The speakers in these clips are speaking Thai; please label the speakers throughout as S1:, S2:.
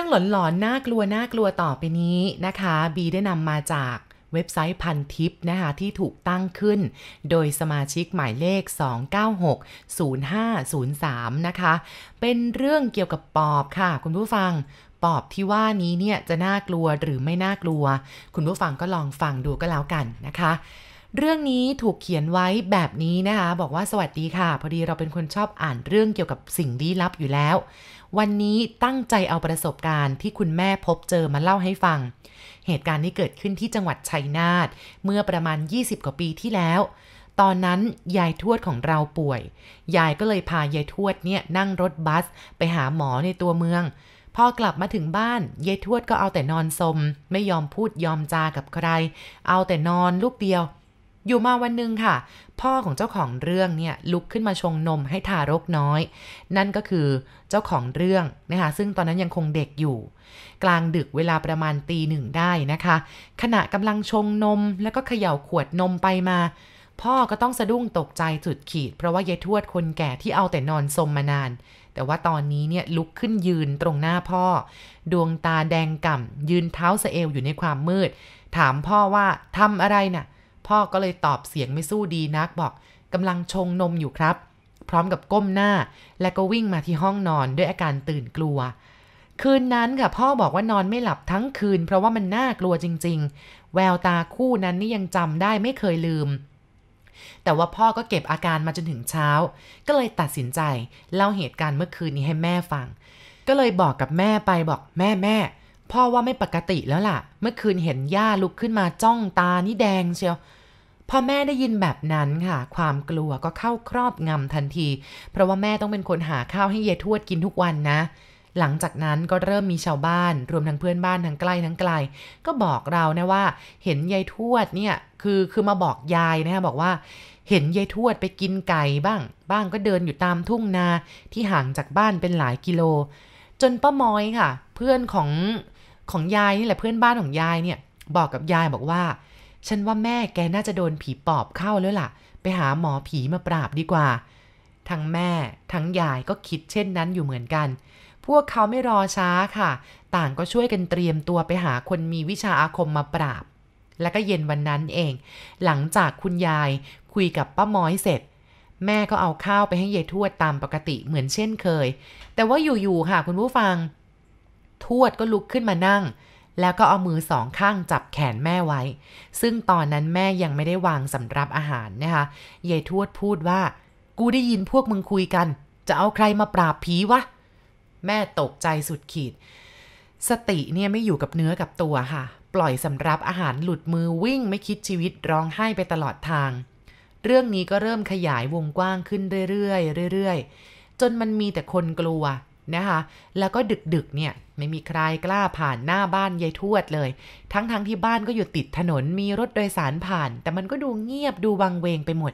S1: รื่องหลอนๆ น่ากลัวน่ากลัวต่อไปนี้นะคะ บีได้นำมาจากเว็บไซต์พันทิปนะคะที่ถูกตั้งขึ้น โดยสมาชิกหมายเลข 2960503 นะคะ เป็นเรื่องเกี่ยวกับปอบค่ะ คุณผู้ฟังปอบที่ว่านี้เนี่ยจะน่ากลัวหรือไม่น่ากลัว คุณผู้ฟังก็ลองฟังดูก็แล้วกันนะคะ เรื่องนี้ถูกเขียนไว้แบบนี้นะคะ บอกว่าสวัสดีค่ะ พอดีเราเป็นคนชอบอ่านเรื่องเกี่ยวกับสิ่งลี้ลับอยู่แล้ว วันนี้ตั้งใจเอาประสบการณ์ที่คุณแม่พบเจอมาเล่าให้ฟัง เหตุการณ์ที่เกิดขึ้นที่จังหวัดชัยนาทเมื่อประมาณ 20 กว่าปีที่แล้ว ตอนนั้นยายทวดของเราป่วย ยายก็เลยพายายทวดเนี่ยนั่งรถบัส ไปหาหมอในตัวเมืองพอกลับมาถึงบ้านยายทวดก็เอาแต่นอนสม ไม่ยอมพูดยอมจากับใคร เอาแต่นอนลูกเดียว อยู่มาวันหนึ่งค่ะ พ่อของเจ้าของเรื่องเนี่ยลุกขึ้นมาชงนมให้ทารกน้อย นั่นก็คือเจ้าของเรื่องนะคะซึ่งตอนนั้นยังคงเด็กอยู่ กลางดึกเวลาประมาณตีหนึ่งได้นะคะ ขณะกำลังชงนมแล้วก็เขย่าขวดนมไปมา พ่อก็ต้องสะดุ้งตกใจสุดขีด เพราะว่ายายทวดคนแก่ที่เอาแต่นอนสมมานาน แต่ว่าตอนนี้เนี่ยลุกขึ้นยืนตรงหน้าพ่อ ดวงตาแดงก่ำยืนเท้าสะเอวอยู่ในความมืด ถามพ่อว่าทำอะไรน่ะ พ่อก็เลยตอบเสียงไม่สู้ดีนักบอกกำลังชงนมอยู่ครับ พร้อมกับก้มหน้า และก็วิ่งมาที่ห้องนอนด้วยอาการตื่นกลัว คืนนั้นค่ะพ่อบอกว่านอนไม่หลับทั้งคืน เพราะว่ามันน่ากลัวจริง ๆ แววตาคู่นั้นนี่ยังจำได้ไม่เคยลืม แต่ว่าพ่อก็เก็บอาการมาจนถึงเช้า ก็เลยตัดสินใจ เล่าเหตุการณ์เมื่อคืนนี้ให้แม่ฟัง ก็เลยบอกกับแม่ไปบอกแม่แม่ พ่อว่าไม่ปกติแล้วล่ะ เมื่อคืนเห็นย่าลุกขึ้นมาจ้องตานี่แดงเชียวพอแม่ได้ยินแบบนั้นค่ะ ความกลัวก็เข้าครอบงำทันที เพราะว่าแม่ต้องเป็นคนหาข้าวให้เยายทวดกินทุกวันนะ หลังจากนั้นก็เริ่มมีชาวบ้าน รวมทั้งเพื่อนบ้านทั้งใกล้ทั้งไกล ก็บอกเรานะว่า เห็นยายทวดเนี่ยคือคือมาบอกยายนะคะบอกว่าเห็นยายทวดไปกินไก่บ้าง บ้างก็เดินอยู่ตามทุ่งนาที่ห่างจากบ้านเป็นหลายกิโล จนป้าม้อยค่ะ เพื่อนของ ของยายนี่แหละเพื่อนบ้านของยายเนี่ย บอกกับยายบอกว่า ฉันว่าแม่แกน่าจะโดนผีปอบเข้าแล้วล่ะ ไปหาหมอผีมาปราบดีกว่า ทั้งแม่ทั้งยายก็คิดเช่นนั้นอยู่เหมือนกัน พวกเขาไม่รอช้าค่ะ ต่างก็ช่วยกันเตรียมตัวไปหาคนมีวิชาอาคมมาปราบ แล้วก็เย็นวันนั้นเอง หลังจากคุณยายคุยกับป้าม้อยเสร็จแม่ก็เอาข้าวไปให้ยายทวดตามปกติเหมือนเช่นเคย แต่ว่าอยู่ๆค่ะคุณผู้ฟัง ทวดก็ลุกขึ้นมานั่ง แล้วก็เอามือสองข้างจับแขนแม่ไว้ ซึ่งตอนนั้นแม่ยังไม่ได้วางสำรับอาหารนะคะยายทวดพูดว่า กูได้ยินพวกมึงคุยกัน จะเอาใครมาปราบผีวะ แม่ตกใจสุดขีด สติเนี่ยไม่อยู่กับเนื้อกับตัวค่ะ ปล่อยสำรับอาหารหลุดมือวิ่งไม่คิดชีวิตร้องไห้ไปตลอดทาง เรื่องนี้ก็เริ่มขยายวงกว้างขึ้นเรื่อยๆเรื่อยๆจนมันมีแต่คนกลัวนะคะ แล้วก็ดึกๆเนี่ย ไม่มีใครกล้าผ่านหน้าบ้านยายทวดเลย ทั้งๆทที่บ้านก็อยู่ติดถนนมีรถโดยสารผ่าน แต่มันก็ดูเงียบดูวังเวงไปหมด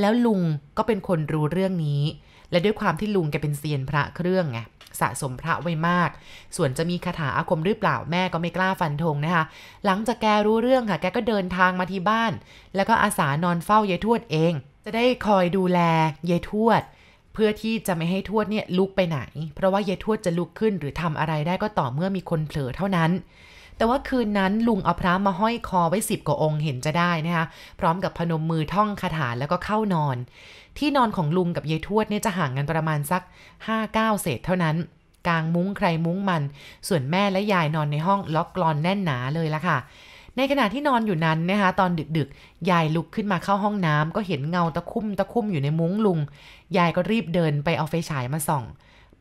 S1: แล้วลุงก็เป็นคนรู้เรื่องนี้ และด้วยความที่ลุงแกเป็นเซียนพระเครื่องไงสะสมพระไว้มาก ส่วนจะมีคาถาอาคมหรือเปล่าแม่ก็ไม่กล้าฟันธงนะคะ หลังจากแกรู้เรื่องค่ะ แกก็เดินทางมาที่บ้าน แล้วก็อาสานอนเฝ้ายายทวดเอง จะได้คอยดูแลยายทวด เพื่อที่จะไม่ให้ทวดเนี่ยลุกไปไหน เพราะว่ายายทวดจะลุกขึ้นหรือทำอะไรได้ก็ต่อเมื่อมีคนเผลอเท่านั้น แต่ว่าคืนนั้นลุงเอาพระมาห้อยคอไว้สิบกว่าองค์เห็นจะได้นะคะพร้อมกับพนมมือท่องคาถาแล้วก็เข้านอน ที่นอนของลุงกับยายทวดเนี่ยจะห่างกันประมาณสัก5้าเก้าเศษเท่านั้นกลางมุ้งใครมุ้งมัน ส่วนแม่และยายนอนในห้องล็อกกลอนแน่นหนาเลยละค่ะ ในขณะที่นอนอยู่นั้นนะคะตอนดึกๆ ยายลุกขึ้นมาเข้าห้องน้ำก็เห็นเงาตะคุ่มตะคุ่มอยู่ในมุ้งลุง ยายก็รีบเดินไปเอาไฟฉายมาส่อง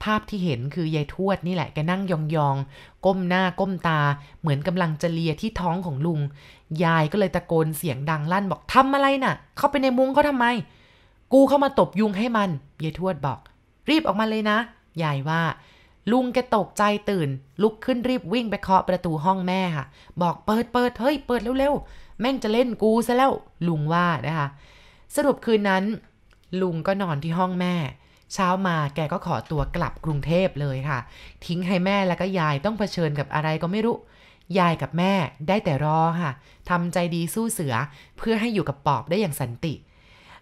S1: ภาพที่เห็นคือยายทวดนี่แหละแกนั่งยองๆ ก้มหน้าก้มตา เหมือนกำลังจะเลียที่ท้องของลุง ยายก็เลยตะโกนเสียงดังลั่นบอกทำอะไรน่ะ เข้าไปในมุ้งเขาทำไม กูเข้ามาตบยุงให้มันยายทวดบอก รีบออกมาเลยนะยายว่า ลุงแกตกใจตื่น ลุกขึ้นรีบวิ่งไปเคาะประตูห้องแม่ค่ะ บอกเปิดเปิดเฮ้ยเปิดเร็วๆ แม่งจะเล่นกูซะแล้ว ลุงว่านะคะ สรุปคืนนั้น ลุงก็นอนที่ห้องแม่ เช้ามาแกก็ขอตัวกลับกรุงเทพเลยค่ะ ทิ้งให้แม่แล้วก็ยายต้องเผชิญกับอะไรก็ไม่รู้ ยายกับแม่ได้แต่รอค่ะทำใจดีสู้เสือเพื่อให้อยู่กับปอบได้อย่างสันติ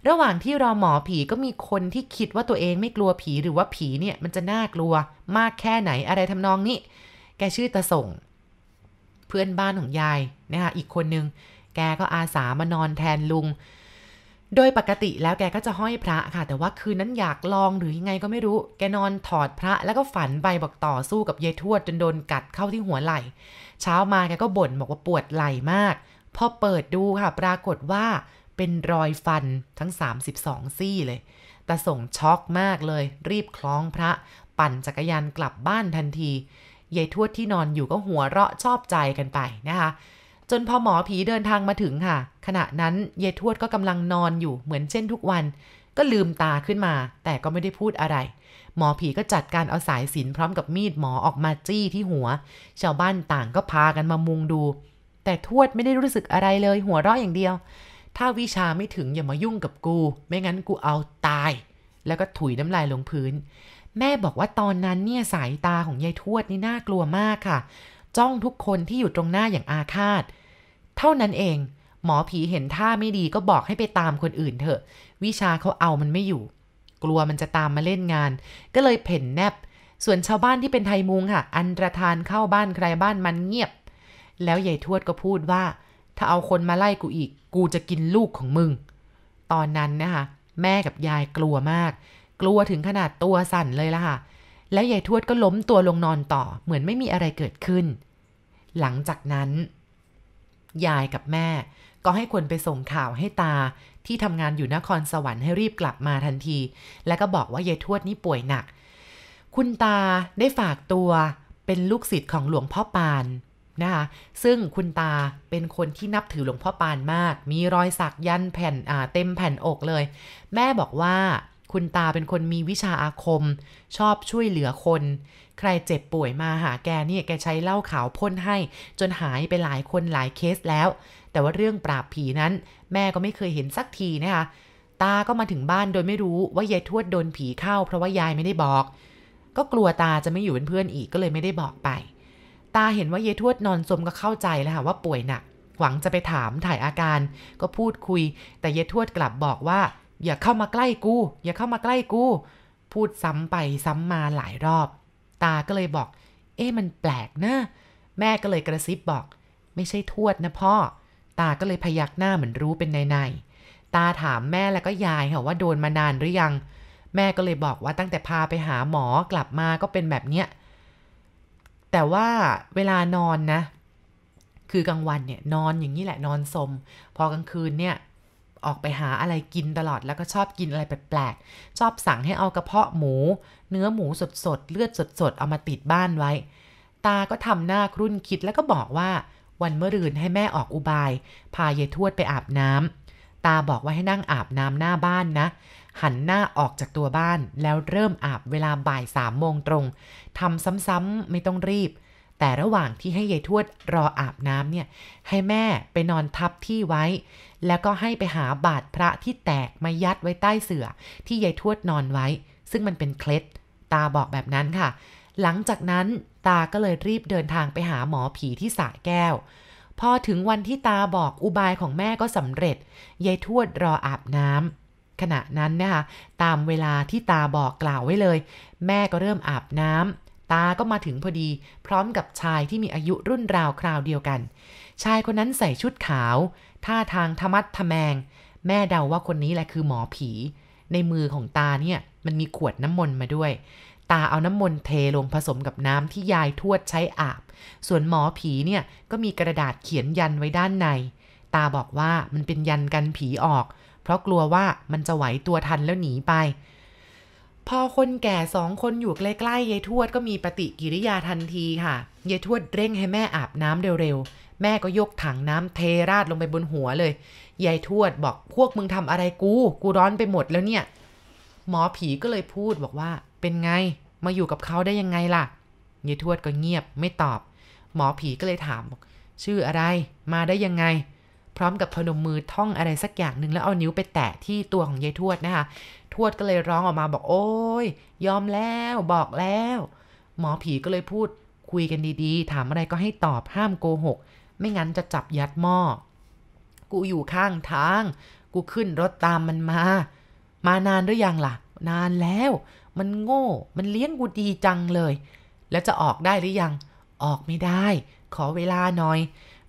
S1: ระหว่างที่รอหมอผีก็มีคนที่คิดว่าตัวเองไม่กลัวผีหรือว่าผีเนี่ยมันจะน่ากลัวมากแค่ไหนอะไรทำนองนี้ แกชื่อตาส่ง เพื่อนบ้านของยายนะคะอีกคนนึง แกก็อาสามานอนแทนลุง โดยปกติแล้วแกก็จะห้อยพระค่ะ แต่ว่าคืนนั้นอยากลองหรือยังไงก็ไม่รู้ แกนอนถอดพระแล้วก็ฝันไปบอกต่อสู้กับยายทวดจนโดนกัดเข้าที่หัวไหล่ เช้ามาแกก็บ่นบอกว่าปวดไหล่มาก พอเปิดดูค่ะ ปรากฏว่า เป็นรอยฟันทั้ง 32 ซี่เลยตาส่งช็อกมากเลย รีบคล้องพระ ปั่นจักรยานกลับบ้านทันทียายทวดที่นอนอยู่ก็หัวเราะชอบใจกันไปนะคะ จนพอหมอผีเดินทางมาถึงค่ะ ขณะนั้นยายทวดก็กำลังนอนอยู่เหมือนเช่นทุกวัน ก็ลืมตาขึ้นมา แต่ก็ไม่ได้พูดอะไร หมอผีก็จัดการเอาสายสินพร้อมกับมีดหมอออกมาจี้ที่หัว ชาวบ้านต่างก็พากันมามุงดู แต่ทวดไม่ได้รู้สึกอะไรเลย หัวเราะอย่างเดียว ถ้าวิชาไม่ถึงอย่ามายุ่งกับกู ไม่งั้นกูเอาตาย แล้วก็ถุยน้ำลายลงพื้น แม่บอกว่าตอนนั้นเนี่ยสายตาของยายทวดนี่น่ากลัวมากค่ะ จ้องทุกคนที่อยู่ตรงหน้าอย่างอาฆาต เท่านั้นเอง หมอผีเห็นท่าไม่ดีก็บอกให้ไปตามคนอื่นเถอะ วิชาเขาเอามันไม่อยู่ กลัวมันจะตามมาเล่นงาน ก็เลยเพ่นแนบ ส่วนชาวบ้านที่เป็นไทยมุงค่ะ อันตรธานเข้าบ้านใครบ้านมันเงียบ แล้วยายทวดก็พูดว่า ถ้าเอาคนมาไล่กูอีก กูจะกินลูกของมึง ตอนนั้นนะคะแม่กับยายกลัวมาก กลัวถึงขนาดตัวสั่นเลยล่ะค่ะ แล้วยายทวดก็ล้มตัวลงนอนต่อ เหมือนไม่มีอะไรเกิดขึ้น หลังจากนั้น ยายกับแม่ ก็ให้คนไปส่งข่าวให้ตาที่ทำงานอยู่นครสวรรค์ให้รีบกลับมาทันที แล้วก็บอกว่ายายทวดนี่ป่วยหนัก คุณตาได้ฝากตัวเป็นลูกศิษย์ของหลวงพ่อปาน นะคะซึ่งคุณตาเป็นคนที่นับถือหลวงพ่อปานมาก มีรอยสักยันแผ่นเต็มแผ่นอกเลย แม่บอกว่าคุณตาเป็นคนมีวิชาอาคม ชอบช่วยเหลือคน ใครเจ็บป่วยมาหาแกเนี่ยแกใช้เหล้าขาวพ่นให้ จนหายไปหลายคนหลายเคสแล้ว แต่ว่าเรื่องปราบผีนั้น แม่ก็ไม่เคยเห็นสักทีนะคะตาก็มาถึงบ้านโดยไม่รู้ว่ายายทวดโดนผีเข้า เพราะว่ายายไม่ได้บอก ก็กลัวตาจะไม่อยู่เป็นเพื่อนอีกก็เลยไม่ได้บอกไป ตาเห็นว่ายายทวดนอนสมก็เข้าใจแล้วค่ะว่าป่วยหนัก หวังจะไปถามถ่ายอาการ ก็พูดคุย แต่ยายทวดกลับบอกว่า อย่าเข้ามาใกล้กู อย่าเข้ามาใกล้กู พูดซ้ำไปซ้ำมาหลายรอบ ตาก็เลยบอก เอ๊ะมันแปลกนะ แม่ก็เลยกระซิบบอก ไม่ใช่ทวดนะพ่อ ตาก็เลยพยักหน้าเหมือนรู้เป็นในในๆตาถามแม่แล้วก็ยายค่ะว่าโดนมานานหรือยัง แม่ก็เลยบอกว่าตั้งแต่พาไปหาหมอกลับมาก็เป็นแบบเนี้ย แต่ว่าเวลานอนนะ คือกลางวันเนี่ยนอนอย่างนี้แหละนอนสม พอกลางคืนเนี่ยออกไปหาอะไรกินตลอดแล้วก็ชอบกินอะไรแปลกๆ ชอบสั่งให้เอากระเพาะหมู เนื้อหมูสดๆ เลือดสดๆ เอามาติดบ้านไว้ ตาก็ทำหน้าครุ่นคิดแล้วก็บอกว่า วันเมื่อรืนให้แม่ออกอุบาย พายายทวดไปอาบน้ำ ตาบอกว่าให้นั่งอาบน้ำหน้าบ้านนะ หันหน้าออกจากตัวบ้านแล้วเริ่มอาบเวลาบ่ายสามโมงตรงทำซ้ำๆไม่ต้องรีบ แต่ระหว่างที่ให้ยายทวดรออาบน้ำเนี่ย ให้แม่ไปนอนทับที่ไว้ แล้วก็ให้ไปหาบาดพระที่แตกมายัดไว้ใต้เสื่อ ที่ยายทวดนอนไว้ ซึ่งมันเป็นเคล็ด ตาบอกแบบนั้นค่ะ หลังจากนั้นตาก็เลยรีบเดินทางไปหาหมอผีที่สระแก้ว พอถึงวันที่ตาบอกอุบายของแม่ก็สำเร็จยายทวดรออาบน้ำขณะนั้นนะคะตามเวลาที่ตาบอกกล่าวไว้เลย แม่ก็เริ่มอาบน้ำตาก็มาถึงพอดี พร้อมกับชายที่มีอายุรุ่นราวคราวเดียวกัน ชายคนนั้นใส่ชุดขาว ท่าทางธรรมัดทะแมง แม่เดาว่าคนนี้แหละคือหมอผี ในมือของตาเนี่ยมันมีขวดน้ำมนต์มาด้วย ตาเอาน้ำมนต์เทลงผสมกับน้ำที่ยายทวดใช้อาบ ส่วนหมอผีเนี่ยก็มีกระดาษเขียนยันไว้ด้านใน ตาบอกว่ามันเป็นยันกันผีออก เพราะกลัวว่ามันจะไหวตัวทันแล้วหนีไป พอคนแก่สองคนอยู่ใกล้ๆยายทวดก็มีปฏิกิริยาทันทีค่ะยายทวดเร่งให้แม่อาบน้ำเร็วๆ แม่ก็ยกถังน้ำเทราดลงไปบนหัวเลย ยายทวดบอกพวกมึงทำอะไรกู กูร้อนไปหมดแล้วเนี่ย หมอผีก็เลยพูดบอกว่า เป็นไง มาอยู่กับเขาได้ยังไงล่ะยายทวดก็เงียบไม่ตอบ หมอผีก็เลยถามบอกชื่ออะไร มาได้ยังไง พร้อมกับพนมมือท่องอะไรสักอย่างหนึ่งแล้วเอานิ้วไปแตะที่ตัวของยายทวดนะคะ ทวดก็เลยร้องออกมาบอกโอ้ยยอมแล้วบอกแล้ว หมอผีก็เลยพูดคุยกันดีๆ ถามอะไรก็ให้ตอบห้ามโกหก ไม่งั้นจะจับยัดหม้อ กูอยู่ข้างทาง กูขึ้นรถตามมันมา มานานหรือยังล่ะ นานแล้ว มันโง่ มันเลี้ยงกูดีจังเลย แล้วจะออกได้หรือยัง ออกไม่ได้ ขอเวลาหน่อย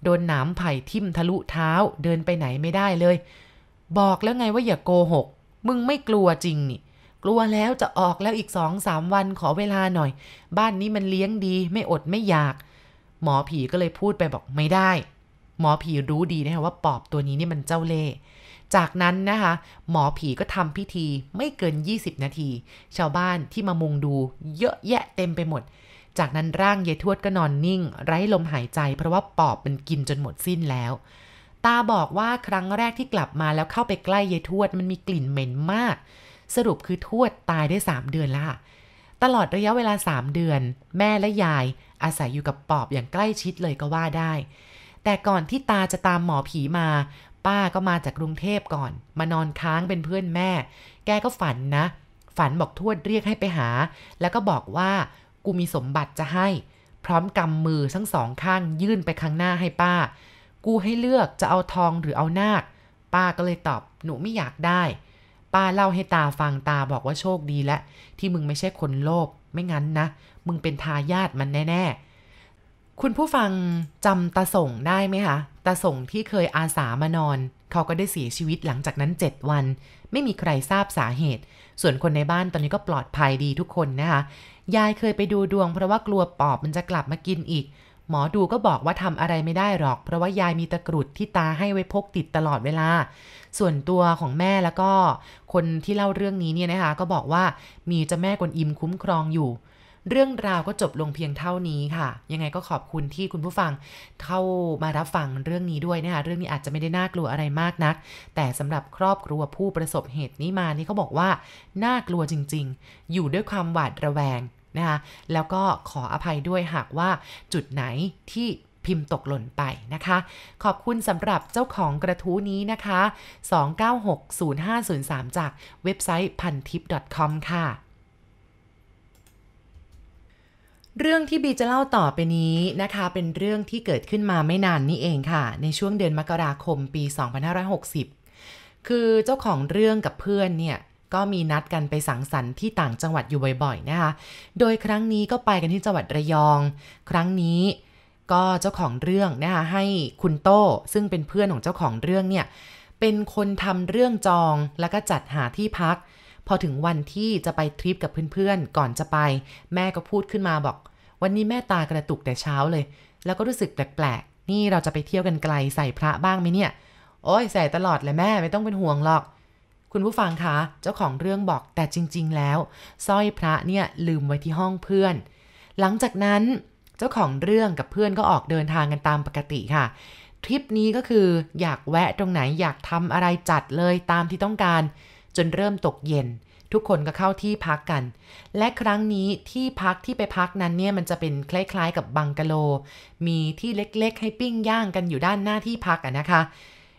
S1: โดนหนามไผ่ทิ่มทะลุเท้า เดินไปไหนไม่ได้เลย บอกแล้วไงว่าอย่าโกหก มึงไม่กลัวจริงนี่ กลัวแล้วจะออกแล้วอีกสองสามวันขอเวลาหน่อย บ้านนี้มันเลี้ยงดีไม่อดไม่อยาก หมอผีก็เลยพูดไปบอกไม่ได้ หมอผีรู้ดีนะคะว่าปอบตัวนี้นี่มันเจ้าเล่ห์ จากนั้นนะคะ หมอผีก็ทำพิธีไม่เกิน 20 นาที ชาวบ้านที่มามุงดูเยอะแยะเต็มไปหมด จากนั้นร่างยายทวดก็นอนนิ่ง ไร้ลมหายใจเพราะว่าปอบมันกินจนหมดสิ้นแล้ว ตาบอกว่าครั้งแรกที่กลับมาแล้วเข้าไปใกล้ยายทวดมันมีกลิ่นเหม็นมาก สรุปคือทวดตายได้ 3 เดือนล้วตลอดระยะเวลา 3 เดือน แม่และยาย อาศัยอยู่กับปอบอย่างใกล้ชิดเลยก็ว่าได้แต่ก่อนที่ตาจะตามหมอผีมา ป้าก็มาจากกรุงเทพก่อน มานอนค้างเป็นเพื่อนแม่ แกก็ฝันนะ ฝันบอกทวดเรียกให้ไปหา แล้วก็บอกว่ากูมีสมบัติจะให้ พร้อมกำมือทั้งสองข้างยื่นไปข้างหน้าให้ป้า กูให้เลือกจะเอาทองหรือเอานาค ป้าก็เลยตอบหนูไม่อยากได้ ป้าเล่าให้ตาฟังตาบอกว่าโชคดีแล้วที่มึงไม่ใช่คนโลภไม่งั้นนะ มึงเป็นทายาทมันแน่ๆ คุณผู้ฟังจำตาส่งได้ไหมคะ ตาส่งที่เคยอาสามานอน เขาก็ได้เสียชีวิตหลังจากนั้น 7 วัน ไม่มีใครทราบสาเหตุ ส่วนคนในบ้านตอนนี้ก็ปลอดภัยดีทุกคนนะคะ ยายเคยไปดูดวงเพราะว่ากลัวปอบมันจะกลับมากินอีก หมอดูก็บอกว่าทำอะไรไม่ได้หรอก เพราะว่ายายมีตะกรุดที่ตาให้ไว้พกติดตลอดเวลา ส่วนตัวของแม่แล้วก็ คนที่เล่าเรื่องนี้เนี่ยนะคะ ก็บอกว่ามีเจ้าแม่กวนอิมคุ้มครองอยู่ เรื่องราวก็จบลงเพียงเท่านี้ค่ะ ยังไงก็ขอบคุณที่คุณผู้ฟังเข้ามารับฟังเรื่องนี้ด้วยนะคะเรื่องนี้อาจจะไม่ได้น่ากลัวอะไรมากนัก แต่สำหรับครอบครัวผู้ประสบเหตุนี้มานี่เขาบอกว่าน่ากลัวจริง ๆ อยู่ด้วยความหวาดระแวงนะคะแล้วก็ขออภัยด้วยหากว่าจุดไหนที่พิมพ์ตกหล่นไปนะคะ ขอบคุณสำหรับเจ้าของกระทู้นี้นะคะ 2960503 จากเว็บไซต์พันทิป .com ค่ะ เรื่องที่บีจะเล่าต่อไปนี้นะคะ เป็นเรื่องที่เกิดขึ้นมาไม่นานนี้เองค่ะ ในช่วงเดือนมกราคมปี 2560 คือเจ้าของเรื่องกับเพื่อนเนี่ย ก็มีนัดกันไปสังสรรค์ที่ต่างจังหวัดอยู่บ่อยๆนะคะ โดยครั้งนี้ก็ไปกันที่จังหวัดระยอง ครั้งนี้ก็เจ้าของเรื่องนะคะให้คุณโต้ซึ่งเป็นเพื่อนของเจ้าของเรื่องเนี่ยเป็นคนทำเรื่องจองแล้วก็จัดหาที่พัก พอถึงวันที่จะไปทริปกับเพื่อนๆ ก่อนจะไป แม่ก็พูดขึ้นมาบอก วันนี้แม่ตากระตุกแต่เช้าเลย แล้วก็รู้สึกแปลกๆ นี่เราจะไปเที่ยวกันไกลใส่พระบ้างไหมเนี่ย โอ้ยใส่ตลอดเลยแม่ไม่ต้องเป็นห่วงหรอก คุณผู้ฟังคะ เจ้าของเรื่องบอกแต่จริง ๆ แล้วสร้อยพระเนี่ยลืมไว้ที่ห้องเพื่อน หลังจากนั้นเจ้าของเรื่องกับเพื่อนก็ออกเดินทางกันตามปกติค่ะทริปนี้ก็คืออยากแวะตรงไหนอยากทำอะไรจัดเลยตามที่ต้องการ จนเริ่มตกเย็น ทุกคนก็เข้าที่พักกัน และครั้งนี้ที่พักที่ไปพักนั้นเนี่ยมันจะเป็นคล้าย ๆ กับบังกะโล มีที่เล็กๆ ให้ปิ้งย่างกันอยู่ด้านหน้าที่พักอะนะคะ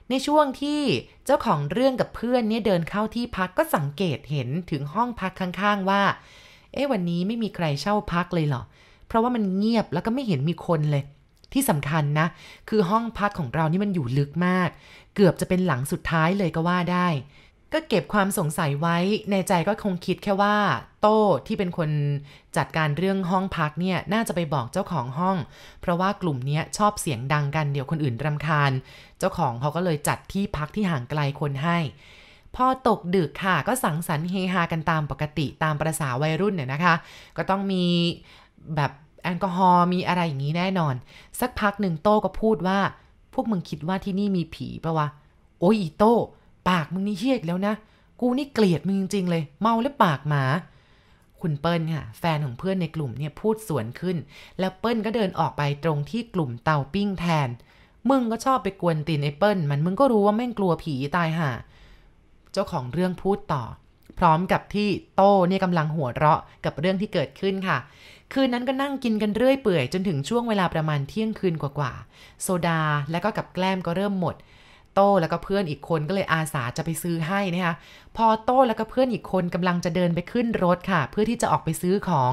S1: ในช่วงที่เจ้าของเรื่องกับเพื่อนเนี่ยเดินเข้าที่พักก็สังเกตเห็นถึงห้องพักข้างๆว่า เอ๊ะวันนี้ไม่มีใครเช่าพักเลยเหรอ เพราะว่ามันเงียบแล้วก็ไม่เห็นมีคนเลยที่สำคัญนะ คือห้องพักของเรานี่มันอยู่ลึกมาก เกือบจะเป็นหลังสุดท้ายเลยก็ว่าได้ ก็เก็บความสงสัยไว้ในใจก็คงคิดแค่ว่า โต้ที่เป็นคนจัดการเรื่องห้องพักเนี่ยน่าจะไปบอกเจ้าของห้อง เพราะว่ากลุ่มนี้ชอบเสียงดังกันเดี๋ยวคนอื่นรำคาญ เจ้าของเขาก็เลยจัดที่พักที่ห่างไกลคนให้ พอตกดึกค่ะ ก็สังสรรค์เฮฮากันตามปกติตามประษาวัยรุ่นเนี่ยนะคะ ก็ต้องมีแบบแอลกอฮอล์มีอะไรอย่างนี้แน่นอน สักพักหนึ่งโต้ก็พูดว่า พวกมึงคิดว่าที่นี่มีผีปะวะโอ้ยอีโต้ ปากมึงนี่เฮี้ยอีกแล้วนะ กูนี่เกลียดมึงจริง ๆ เลย เมาและปากหมา คุณเปิ้ลค่ะ แฟนของเพื่อนในกลุ่มเนี่ยพูดสวนขึ้น แล้วเปิ้ลก็เดินออกไปตรงที่กลุ่มเตาปิ้งแทน มึงก็ชอบไปกวนตีนไอ้เปิ้ลมันมึงก็รู้ว่าแม่งกลัวผีตายห่า เจ้าของเรื่องพูดต่อ พร้อมกับที่โต้เนี่ยกำลังหัวเราะกับเรื่องที่เกิดขึ้นค่ะคืนนั้นก็นั่งกินกันเรื่อยเปื่อยจนถึงช่วงเวลาประมาณเที่ยงคืนกว่าๆ โซดาและก็กับแกล้มก็เริ่มหมด โต้แล้วก็เพื่อนอีกคนก็เลยอาสาจะไปซื้อให้นะคะพอโต้แล้วก็เพื่อนอีกคนกำลังจะเดินไปขึ้นรถค่ะ เพื่อที่จะออกไปซื้อของ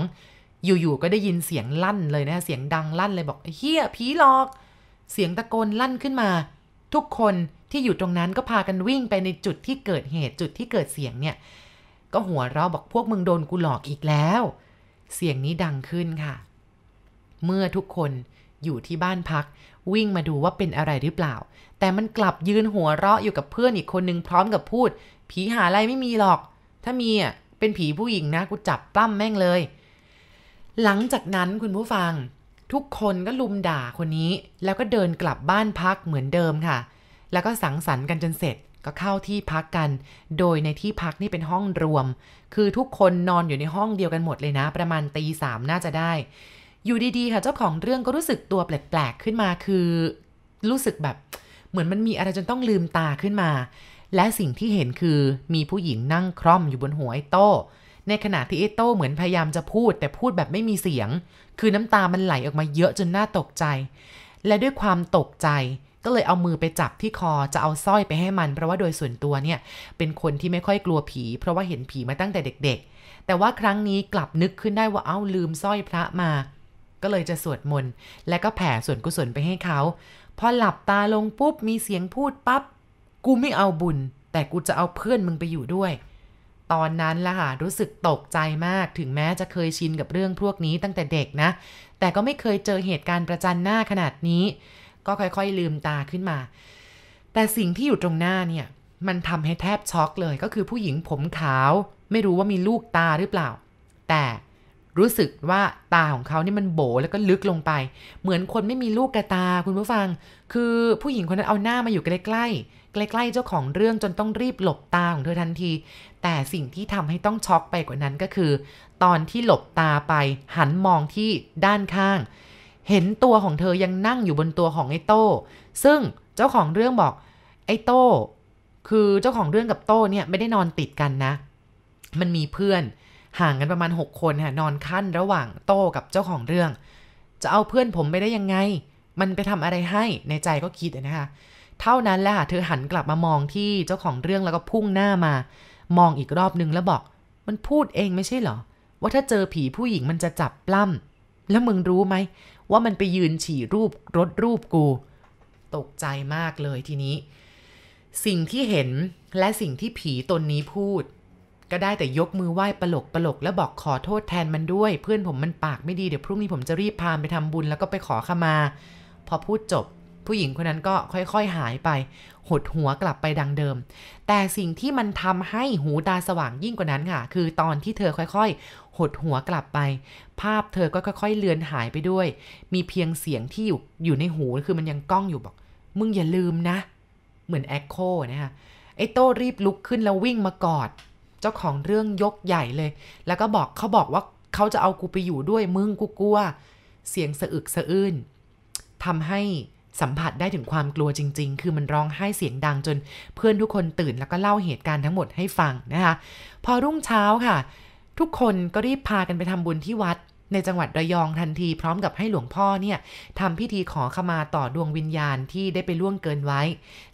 S1: อยู่ๆก็ได้ยินเสียงลั่นเลยนะเสียงดังลั่นเลยบอกเฮียผีหลอก เสียงตะโกนลั่นขึ้นมา ทุกคนที่อยู่ตรงนั้นก็พากันวิ่งไปในจุดที่เกิดเหตุจุดที่เกิดเสียงเนี่ย ก็หัวเราะบอกพวกมึงโดนกูหลอกอีกแล้ว เสียงนี้ดังขึ้นค่ะ เมื่อทุกคน อยู่ที่บ้านพัก วิ่งมาดูว่าเป็นอะไรหรือเปล่า แต่มันกลับยืนหัวเราะอยู่กับเพื่อนอีกคนนึงพร้อมกับพูด ผีหาอะไรไม่มีหรอก ถ้ามีอะเป็นผีผู้หญิงนะกูจับปล้ำแม่งเลย หลังจากนั้นคุณผู้ฟัง ทุกคนก็ลุมด่าคนนี้ แล้วก็เดินกลับบ้านพักเหมือนเดิมค่ะ แล้วก็สังสรรค์กันจนเสร็จก็เข้าที่พักกัน โดยในที่พักนี่เป็นห้องรวม คือทุกคนนอนอยู่ในห้องเดียวกันหมดเลยนะ ประมาณตีสามน่าจะได้ อยู่ดีๆ ค่ะเจ้าของเรื่องก็รู้สึกตัวแปลกๆขึ้นมาคือ รู้สึกแบบเหมือนมันมีอะไรจนต้องลืมตาขึ้นมา และสิ่งที่เห็นคือมีผู้หญิงนั่งคร่อมอยู่บนหัวไอ้โต้ในขณะที่ไอ้โต้เหมือนพยายามจะพูด แต่พูดแบบไม่มีเสียง คือน้ำตามันไหลออกมาเยอะจนน่าตกใจ และด้วยความตกใจก็เลยเอามือไปจับที่คอจะเอาสร้อยไปให้มัน เพราะว่าโดยส่วนตัวเนี่ย เป็นคนที่ไม่ค่อยกลัวผี เพราะว่าเห็นผีมาตั้งแต่เด็ก ๆ แต่ว่าครั้งนี้กลับนึกขึ้นได้ว่าเอ้าลืมสร้อยพระมา ก็เลยจะสวดมนต์และก็แผ่ส่วนกุศลไปให้เขาพอหลับตาลงปุ๊บมีเสียงพูดปับ๊บกูไม่เอาบุญ แต่กูจะเอาเพื่อนมึงไปอยู่ด้วย ตอนนั้นละค่ะรู้สึกตกใจมากถึงแม้จะเคยชินกับเรื่องพวกนี้ตั้งแต่เด็กนะ แต่ก็ไม่เคยเจอเหตุการณ์ประจันหน้าขนาดนี้ ก็ค่อยๆลืมตาขึ้นมา แต่สิ่งที่อยู่ตรงหน้าเนี่ยมันทำให้แทบช็อกเลยก็คือผู้หญิงผมขาว ไม่รู้ว่ามีลูกตาหรือเปล่า แต่ รู้สึกว่าตาของเขานี่มันโบแล้วก็ลึกลงไป เหมือนคนไม่มีลูกกระตาคุณผู้ฟัง คือผู้หญิงคนนั้นเอาหน้ามาอยู่ใกล้ๆใกล้ๆเจ้าของเรื่องจนต้องรีบหลบตาของเธอทันที แต่สิ่งที่ทำให้ต้องช็อกไปกว่านั้นก็คือ ตอนที่หลบตาไปหันมองที่ด้านข้าง เห็นตัวของเธอยังนั่งอยู่บนตัวของไอ้โต้ซึ่งเจ้าของเรื่องบอกไอ้โต้คือเจ้าของเรื่องกับโต้เนี่ยไม่ได้นอนติดกันนะ มันมีเพื่อน ห่างกันประมาณ 6 คนค่ะนอนขั้นระหว่างโต้กับเจ้าของเรื่อง จะเอาเพื่อนผมไปได้ยังไง มันไปทำอะไรให้ในใจก็คิดนะคะเท่านั้นแหละเธอหันกลับมามองที่เจ้าของเรื่องแล้วก็พุ่งหน้ามา มองอีกรอบนึงแล้วบอก มันพูดเองไม่ใช่เหรอ ว่าถ้าเจอผีผู้หญิงมันจะจับปล้ำแล้วมึงรู้ไหม ว่ามันไปยืนฉี่รูปรถรูปกู ตกใจมากเลยทีนี้ สิ่งที่เห็นและสิ่งที่ผีตนนี้พูด ก็ได้แต่ยกมือไหว้ปลกปลกแล้วบอกขอโทษแทนมันด้วย เพื่อนผมมันปากไม่ดีเดี๋ยวพรุ่งนี้ผมจะรีบพาไปทำบุญแล้วก็ไปขอขมา พอพูดจบ ผู้หญิงคนนั้นก็ค่อยๆหายไป หดหัวกลับไปดังเดิม แต่สิ่งที่มันทำให้หูตาสว่างยิ่งกว่านั้นค่ะ คือตอนที่เธอค่อยๆ หดหัวกลับไป ภาพเธอก็ค่อยๆเลือนหายไปด้วย มีเพียงเสียงที่อยู่อยู่ในหูคือมันยังก้องอยู่บอก มึงอย่าลืมนะ เหมือนแอคโคนะคะไอ้โต้รีบลุกขึ้นแล้ววิ่งมากอด เจ้าของเรื่องยกใหญ่เลย แล้วก็บอกเขาบอกว่าเขาจะเอากูไปอยู่ด้วยมึงกูกลัว เสียงสะอึกสะอื้นทำให้สัมผัสได้ถึงความกลัวจริง ๆ คือมันร้องไห้เสียงดังจนเพื่อนทุกคนตื่นแล้วก็เล่าเหตุการณ์ทั้งหมดให้ฟังนะคะ พอรุ่งเช้าค่ะ ทุกคนก็รีบพากันไปทำบุญที่วัดในจังหวัดระยองทันทีพร้อมกับให้หลวงพ่อเนี่ยทำพิธีขอขมาต่อดวงวิญญาณที่ได้ไปล่วงเกินไว้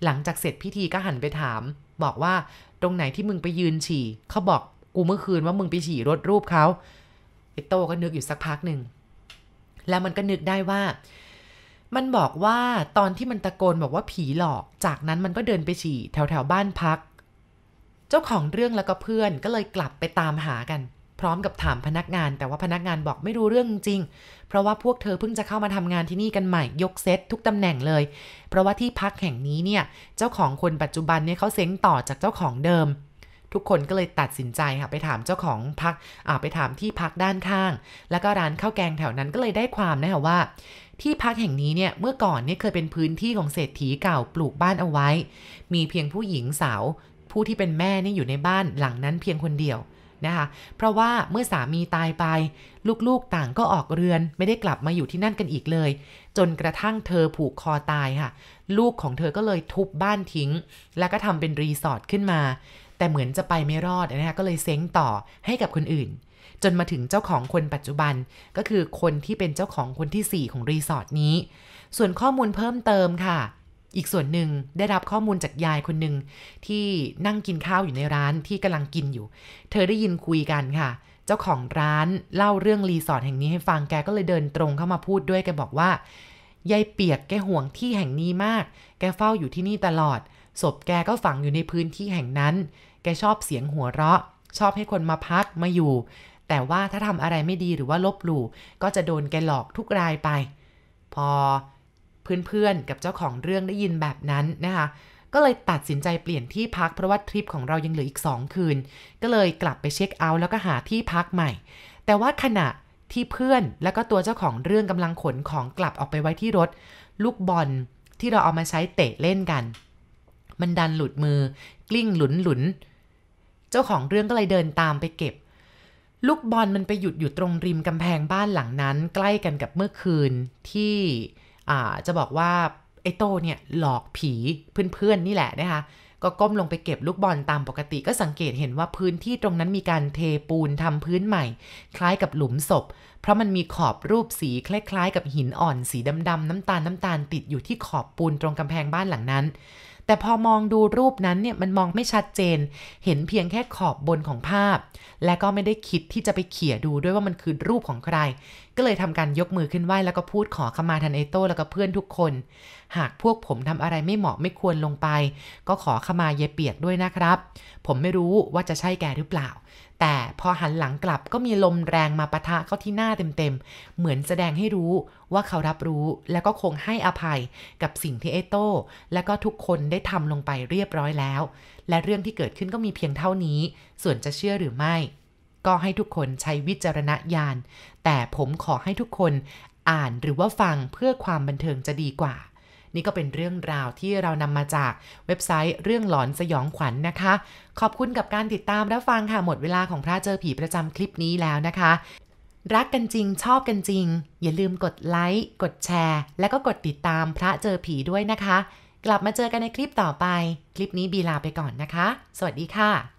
S1: หลังจากเสร็จพิธีก็หันไปถาม บอกว่าตรงไหนที่มึงไปยืนฉี่เขาบอกกูเมื่อคืนว่ามึงไปฉี่รถรูปเขาไอโตก็นึกอยู่สักพักหนึ่งแล้วมันก็นึกได้ว่า มันบอกว่าตอนที่มันตะโกนบอกว่าผีหลอก จากนั้นมันก็เดินไปฉี่แถวแถวบ้านพัก เจ้าของเรื่องแล้วก็เพื่อนก็เลยกลับไปตามหากัน ร้อมกับถามพนักงาน แต่ว่าพนักงานบอกไม่รู้เรื่องจริง เพราะว่าพวกเธอเพิ่งจะเข้ามาทำงานที่นี่กันใหม่ยกเซตทุกตำแหน่งเลย เพราะว่าที่พักแห่งนี้เนี่ยเจ้าของคนปัจจุบันเนี่ยเขาเซ้งต่อจากเจ้าของเดิม ทุกคนก็เลยตัดสินใจค่ะไปถามเจ้าของพักอ่าไปถามที่พักด้านข้าง แล้วก็ร้านข้าวแกงแถวนั้นก็เลยได้ความนะคะว่าที่พักแห่งนี้เนี่ยเมื่อก่อนเนี่ยเคยเป็นพื้นที่ของเศรษฐีเก่าปลูกบ้านเอาไว้ มีเพียงผู้หญิงสาว ผู้ที่เป็นแม่นี่อยู่ในบ้านหลังนั้นเพียงคนเดียว นะคะ เพราะว่าเมื่อสามีตายไป ลูกๆต่างก็ออกเรือน ไม่ได้กลับมาอยู่ที่นั่นกันอีกเลย จนกระทั่งเธอผูกคอตายค่ะ ลูกของเธอก็เลยทุบบ้านทิ้ง แล้วก็ทำเป็นรีสอร์ทขึ้นมา แต่เหมือนจะไปไม่รอดนะคะก็เลยเซ้งต่อให้กับคนอื่น จนมาถึงเจ้าของคนปัจจุบัน ก็คือคนที่เป็นเจ้าของคนที่ 4 ของรีสอร์ทนี้ ส่วนข้อมูลเพิ่มเติมค่ะ อีกส่วนหนึ่งได้รับข้อมูลจากยายคนหนึ่งที่นั่งกินข้าวอยู่ในร้านที่กำลังกินอยู่ เธอได้ยินคุยกันค่ะ เจ้าของร้านเล่าเรื่องรีสอร์ทแห่งนี้ให้ฟังแกก็เลยเดินตรงเข้ามาพูดด้วยแกบอกว่ายายเปียกแกห่วงที่แห่งนี้มาก แกเฝ้าอยู่ที่นี่ตลอด ศพแกก็ฝังอยู่ในพื้นที่แห่งนั้น แกชอบเสียงหัวเราะ ชอบให้คนมาพักมาอยู่ แต่ว่าถ้าทำอะไรไม่ดีหรือว่าลบหลู่ก็จะโดนแกหลอกทุกรายไป พอ เพื่อนๆ กับเจ้าของเรื่องได้ยินแบบนั้นนะคะก็เลยตัดสินใจเปลี่ยนที่พักเพราะว่าทริปของเรายังเหลืออีก 2 คืน ก็เลยกลับไปเช็คเอาท์แล้วก็หาที่พักใหม่ แต่ว่าขณะที่เพื่อนแล้วก็ตัวเจ้าของเรื่องกำลังขนของกลับออกไปไว้ที่รถ ลูกบอลที่เราเอามาใช้เตะเล่นกัน มันดันหลุดมือ กลิ้งหลุนหลุนเจ้าของเรื่องก็เลยเดินตามไปเก็บ ลูกบอลมันไปหยุดอยู่ตรงริมกำแพงบ้านหลังนั้น ใกล้กันกับเมื่อคืนที่ จะบอกว่าไอ้โตเนี่ยหลอกผีเพื่อนๆนี่แหละนะคะก็ก้มลงไปเก็บลูกบอลตามปกติก็สังเกตเห็นว่าพื้นที่ตรงนั้นมีการเทปูนทำพื้นใหม่ คล้ายกับหลุมศพ เพราะมันมีขอบรูปสีคล้ายๆ กับหินอ่อนสีดำๆน้ำตาลน้ำตาลติดอยู่ที่ขอบปูนตรงกำแพงบ้านหลังนั้น แต่พอมองดูรูปนั้นเนี่ยมันมองไม่ชัดเจน เห็นเพียงแค่ขอบบนของภาพ และก็ไม่ได้คิดที่จะไปเขี่ยดูด้วยว่ามันคือรูปของใคร ก็เลยทำการยกมือขึ้นไหว้แล้วก็พูดขอขมาทันเอโต้แล้วก็เพื่อนทุกคน หากพวกผมทำอะไรไม่เหมาะไม่ควรลงไป ก็ขอขมาเยเปียกด้วยนะครับ ผมไม่รู้ว่าจะใช่แกหรือเปล่า แต่พอหันหลังกลับก็มีลมแรงมาปะทะเข้าที่หน้าเต็มๆ เหมือนแสดงให้รู้ว่าเขารับรู้แล้วก็คงให้อภัยกับสิ่งที่เอโต้และก็ทุกคนได้ทำลงไปเรียบร้อยแล้ว และเรื่องที่เกิดขึ้นก็มีเพียงเท่านี้ ส่วนจะเชื่อหรือไม่ ก็ให้ทุกคนใช้วิจารณญาณ แต่ผมขอให้ทุกคนอ่านหรือว่าฟังเพื่อความบันเทิงจะดีกว่า นี่ก็เป็นเรื่องราวที่เรานำมาจากเว็บไซต์เรื่องหลอนสยองขวัญนนะคะ ขอบคุณกับการติดตามรับฟังค่ะหมดเวลาของพระเจอผีประจำคลิปนี้แล้วนะคะ รักกันจริงชอบกันจริง อย่าลืมกดไลค์กดแชร์ และก็กดติดตามพระเจอผีด้วยนะคะ กลับมาเจอกันในคลิปต่อไป คลิปนี้บีลาไปก่อนนะคะ สวัสดีค่ะ